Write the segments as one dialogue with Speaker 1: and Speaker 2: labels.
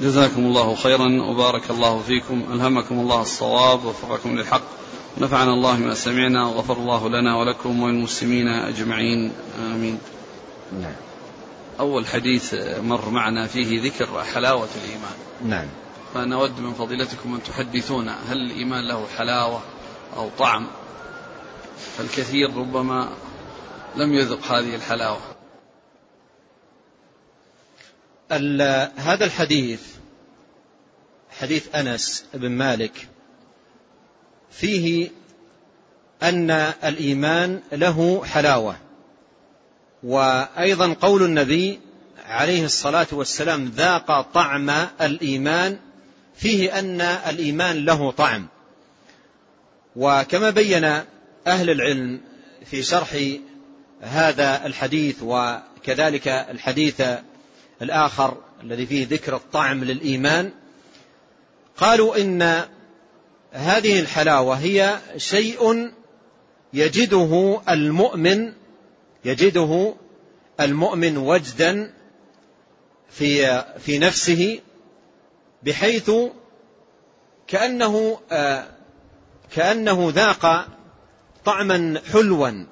Speaker 1: جزاكم الله خيرا وبارك الله فيكم. ألهمكم الله الصواب ووفقكم للحق. نفعنا الله ما سمعنا وغفر الله لنا ولكم وللمسلمين أجمعين. آمين.
Speaker 2: نعم.
Speaker 1: أول حديث مر معنا فيه ذكر حلاوة الإيمان.
Speaker 2: نعم.
Speaker 1: فنود من فضيلتكم أن تحدثونا هل الإيمان له حلاوة أو طعم؟ فالكثير ربما لم يذق هذه الحلاوة.
Speaker 2: هذا الحديث حديث أنس بن مالك فيه أن الإيمان له حلاوة وأيضا قول النبي عليه الصلاة والسلام ذاق طعم الإيمان فيه أن الإيمان له طعم. وكما بين أهل العلم في شرح هذا الحديث وكذلك الحديث الآخر الذي فيه ذكر الطعم للإيمان قالوا إن هذه الحلاوة هي شيء يجده المؤمن يجده المؤمن وجدا في في نفسه بحيث كأنه كأنه ذاق طعما حلوا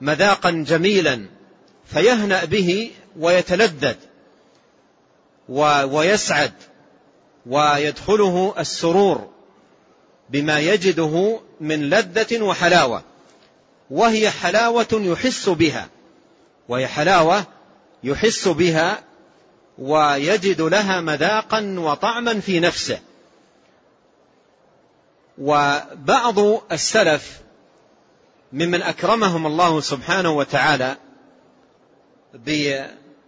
Speaker 2: ومذاقا جميلا فيهنأ به ويتلذذ ويسعد ويدخله السرور بما يجده من لذة وحلاوة وهي حلاوة يحس بها وهي حلاوة يحس بها ويجد لها مذاقا وطعما في نفسه. وبعض السلف ممن أكرمهم الله سبحانه وتعالى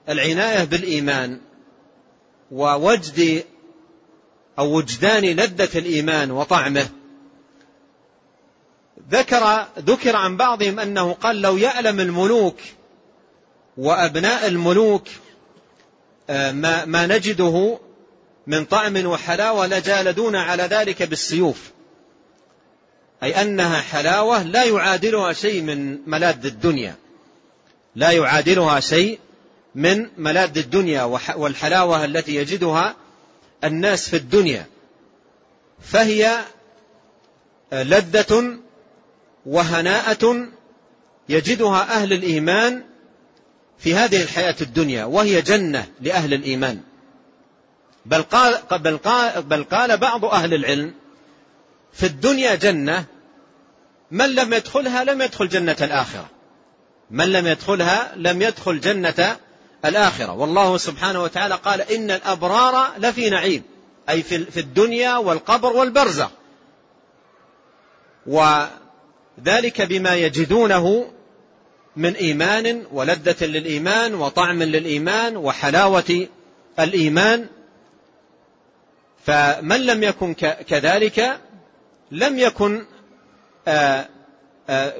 Speaker 2: بالعناية بالإيمان ووجد أو وجدان لذة الإيمان وطعمه. ذكر ذكر عن بعضهم أنه قال لو يعلم الملوك وأبناء الملوك آه، ما, ما نجده من طعم وحلاوة لجالدون على ذلك بالسيوف. أي أنها حلاوة لا يعادلها شيء من ملاذ الدنيا. لا يعادلها شيء من ملاذ الدنيا والحلاوة التي يجدها الناس في الدنيا. فهي لذة وهناءة يجدها أهل الإيمان في هذه الحياة الدنيا وهي جنة لأهل الإيمان. بل قال, بل قال, بل قال بعض أهل العلم في الدنيا جنة من لم يدخلها لم يدخل جنة الآخرة. من لم يدخلها لم يدخل جنة الآخرة. والله سبحانه وتعالى قال إن الأبرار لفي نعيم. أي في الدنيا والقبر والبرزخ. وذلك بما يجدونه من إيمان ولذة للإيمان وطعم للإيمان وحلاوة الإيمان. فمن لم يكن كذلك لم يكن آه،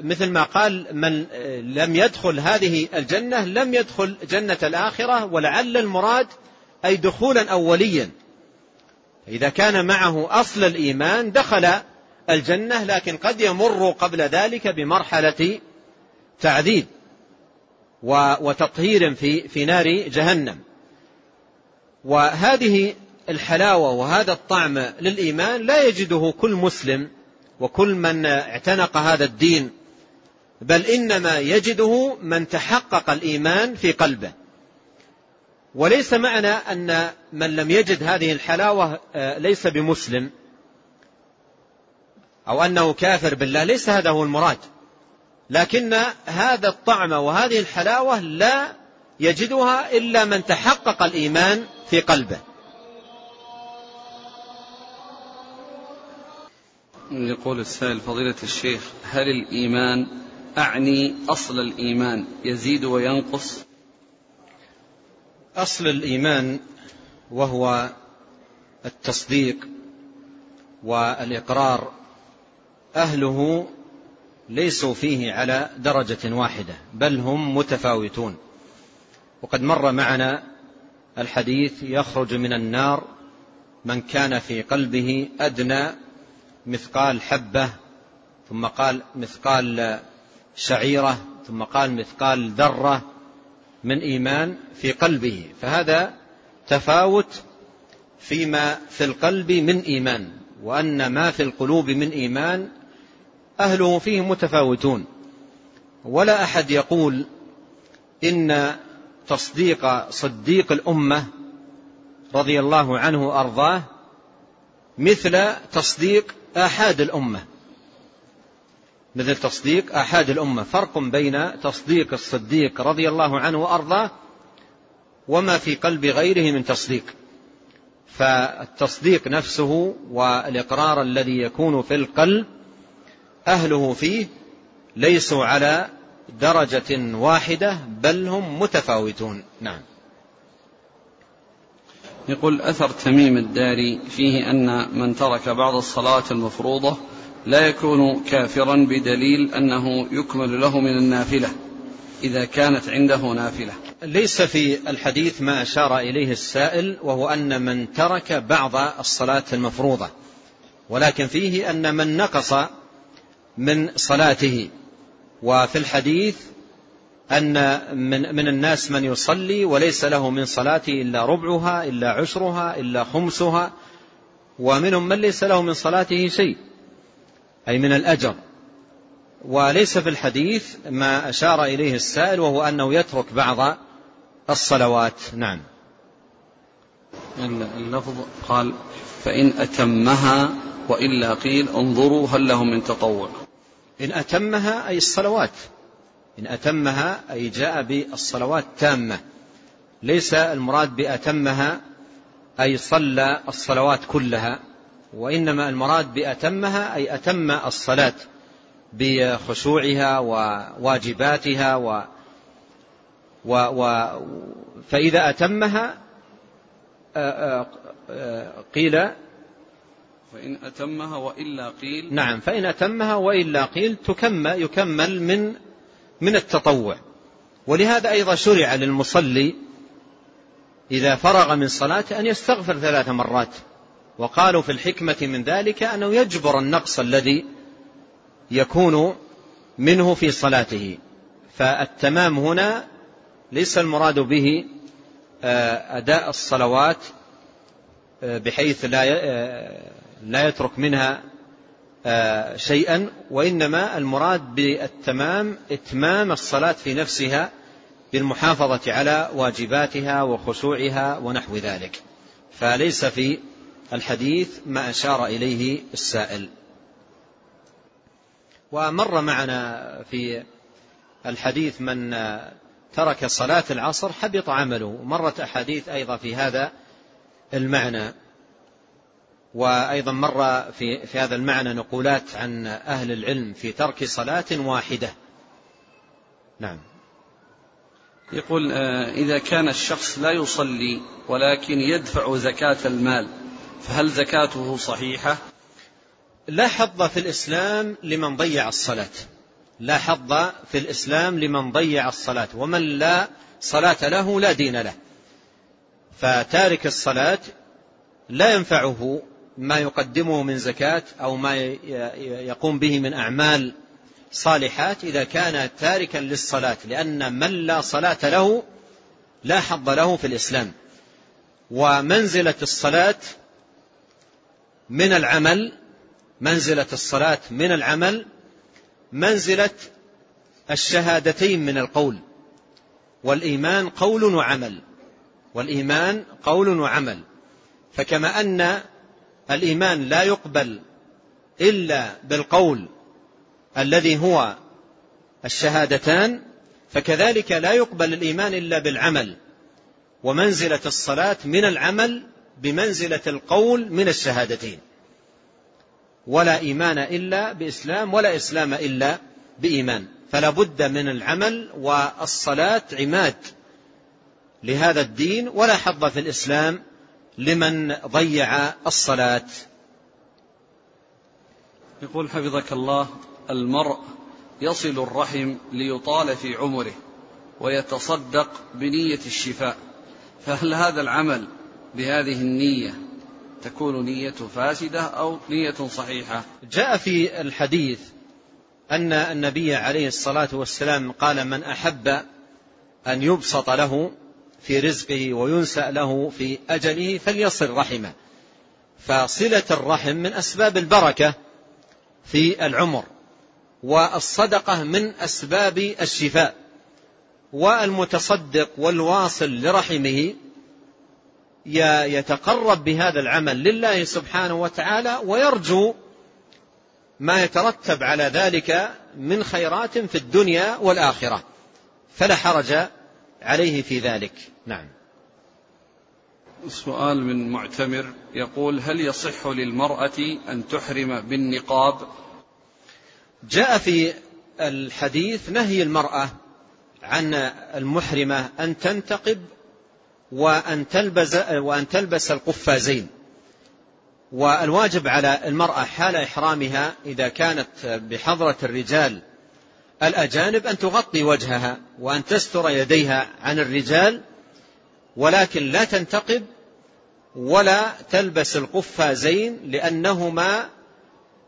Speaker 2: مثل ما قال من آه، لم يدخل هذه الجنة لم يدخل جنة الآخرة ولعل المراد أي دخولا أوليا. إذا كان معه أصل الإيمان دخل الجنة لكن قد يمر قبل ذلك بمرحلة تعذيب وتطهير في في نار جهنم. وهذه الحلاوة وهذا الطعم للإيمان لا يجده كل مسلم وكل من اعتنق هذا الدين بل إنما يجده من تحقق الإيمان في قلبه. وليس معنى أن من لم يجد هذه الحلاوة آه، ليس بمسلم أو أنه كافر بالله ليس هذا هو المراد. لكن هذا الطعم وهذه الحلاوة لا يجدها إلا من تحقق الإيمان في قلبه.
Speaker 1: يقول السائل فضيلة الشيخ هل الإيمان أعني أصل الإيمان يزيد وينقص؟
Speaker 2: أصل الإيمان وهو التصديق والإقرار أهله ليسوا فيه على درجة واحدة بل هم متفاوتون. وقد مر معنا الحديث يخرج من النار من كان في قلبه أدنى مثقال حبة ثم قال مثقال شعيرة ثم قال مثقال ذرة من إيمان في قلبه. فهذا تفاوت فيما في القلب من إيمان وأن ما في القلوب من إيمان أهله فيه متفاوتون. ولا أحد يقول إن تصديق صديق الأمة رضي الله عنه وأرضاه مثل تصديق آحاد الأمة. مثل تصديق آحاد الأمة. فرق بين تصديق الصديق رضي الله عنه وأرضاه وما في قلب غيره من تصديق. فالتصديق نفسه والإقرار الذي يكون في القلب أهله فيه ليسوا على درجة واحدة بل هم متفاوتون. نعم.
Speaker 1: يقول أثر تميم الداري فيه أن من ترك بعض الصلاة المفروضة لا يكون كافرا بدليل أنه يكمل له من النافلة إذا كانت عنده نافلة.
Speaker 2: ليس في الحديث ما أشار إليه السائل وهو أن من ترك بعض الصلاة المفروضة ولكن فيه أن من نقص من صلاته. وفي الحديث أن من, من الناس من يصلي وليس له من صلاته إلا ربعها إلا عشرها إلا خمسها ومنهم من ليس له من صلاته شيء أي من الأجر. وليس في الحديث ما أشار إليه السائل وهو أنه يترك بعض الصلوات. نعم.
Speaker 1: اللفظ قال فإن أتمها وإلا قيل انظروا هل لهم من تطوع.
Speaker 2: إن أتمها أي الصلوات. إن أتمها أي جاء بالصلوات تامة. ليس المراد بأتمها أي صلى الصلوات كلها وإنما المراد بأتمها أي أتم الصلاة بخشوعها وواجباتها و و و فإذا أتمها قيل
Speaker 1: فإن أتمها وإلا قيل
Speaker 2: نعم فإن أتمها وإلا قيل تكمل يكمل من من التطوع. ولهذا أيضا شرع للمصلي إذا فرغ من صلاته أن يستغفر ثلاث مرات. وقالوا في الحكمة من ذلك أنه يجبر النقص الذي يكون منه في صلاته. فالتمام هنا ليس المراد به آه، أداء الصلوات آه، بحيث لا آه، لا يترك منها شيئا وإنما المراد بالتمام إتمام الصلاة في نفسها بالمحافظة على واجباتها وخشوعها ونحو ذلك. فليس في الحديث ما أشار إليه السائل. ومر معنا في الحديث من ترك صلاة العصر حبط عمله مرت أحاديث أيضا في هذا المعنى. وأيضا مر في, في هذا المعنى نقولات عن أهل العلم في ترك صلاة واحدة. نعم.
Speaker 1: يقول آه، إذا كان الشخص لا يصلي ولكن يدفع زكاة المال فهل زكاته صحيحة؟
Speaker 2: لا حظ في الإسلام لمن ضيع الصلاة. لا حظ في الإسلام لمن ضيع الصلاة. ومن لا صلاة له لا دين له. فتارك الصلاة لا ينفعه ما يقدمه من زكاة أو ما يقوم به من أعمال صالحات إذا كان تاركا للصلاة لأن من لا صلاة له لا حظ له في الإسلام. ومنزلة الصلاة من العمل منزلة الصلاة من العمل منزلة الشهادتين من القول. والإيمان قول وعمل. والإيمان قول وعمل. فكما أن الإيمان لا يقبل إلا بالقول الذي هو الشهادتان فكذلك لا يقبل الإيمان إلا بالعمل. ومنزلة الصلاة من العمل بمنزلة القول من الشهادتين. ولا إيمان إلا بإسلام ولا إسلام إلا بإيمان. فلا بد من العمل والصلاة عماد لهذا الدين ولا حظ في الإسلام لمن ضيع الصلاة.
Speaker 1: يقول حفظك الله المرء يصل الرحم ليطال في عمره ويتصدق بنية الشفاء. فهل هذا العمل بهذه النية تكون نية فاسدة أو نية صحيحة؟
Speaker 2: جاء في الحديث أن النبي عليه الصلاة والسلام قال من أحب أن يبسط له في رزقه وينسأ له في أجله فليصل رحمه. فصلة الرحم من أسباب البركة في العمر والصدقة من أسباب الشفاء والمتصدق والواصل لرحمه يتقرب بهذا العمل لله سبحانه وتعالى ويرجو ما يترتب على ذلك من خيرات في الدنيا والآخرة. فلا حرج عليه في ذلك. نعم.
Speaker 1: سؤال من معتمر يقول هل يصح للمرأة أن تحرم بالنقاب؟
Speaker 2: جاء في الحديث نهي المرأة عن المحرمة أن تنتقب وأن تلبس, وأن تلبس القفازين. والواجب على المرأة حال إحرامها إذا كانت بحضرة الرجال الأجانب أن تغطي وجهها وأن تستر يديها عن الرجال ولكن لا تنتقب ولا تلبس القفازين لأنهما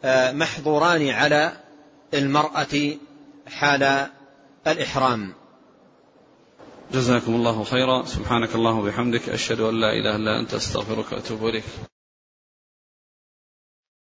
Speaker 2: آه، محظوران على المرأة حال الإحرام.
Speaker 1: جزاكم الله خيرا. سبحانك الله وبحمدك أشهد أن لا إله إلا أنت أستغفرك وأتوب إليك.